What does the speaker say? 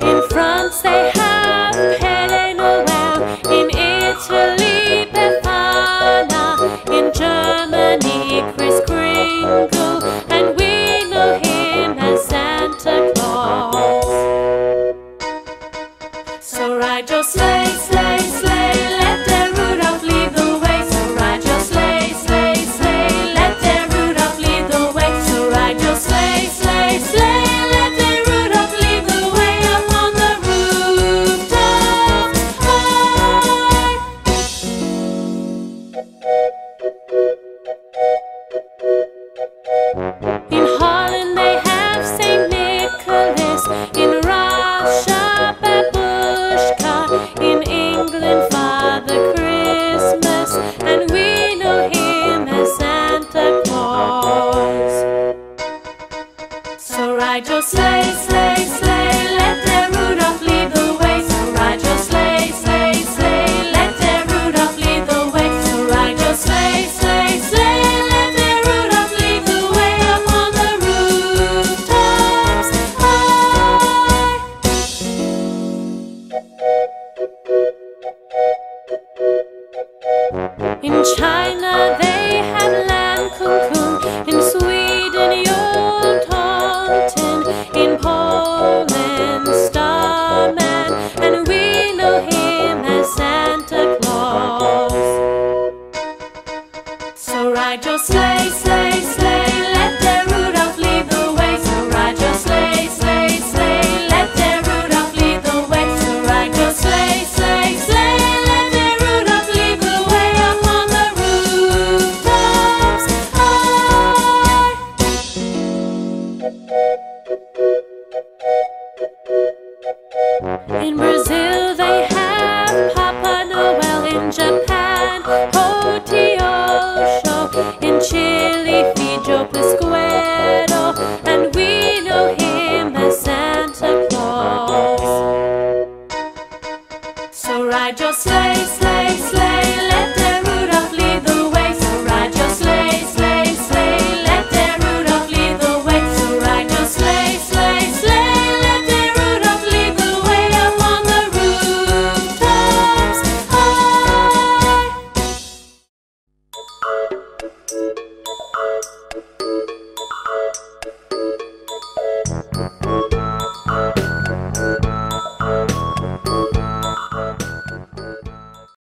In France they have Père Noel, in Italy Befana, in Germany Kris Kringle, and we know him as Santa Claus. So ride your sleigh, sleigh, In China they have Lamb Kung. In Sweden Yule Tomten. In Poland Starman. And we know him as Santa Claus. So ride your sleigh, sleigh, sleigh. In Brazil, they have Papa Noel. In Japan, Hoteiosho. In Chile, Viejo Pascuero. And we know him as Santa Claus. So ride your sleigh, sleigh, sleigh.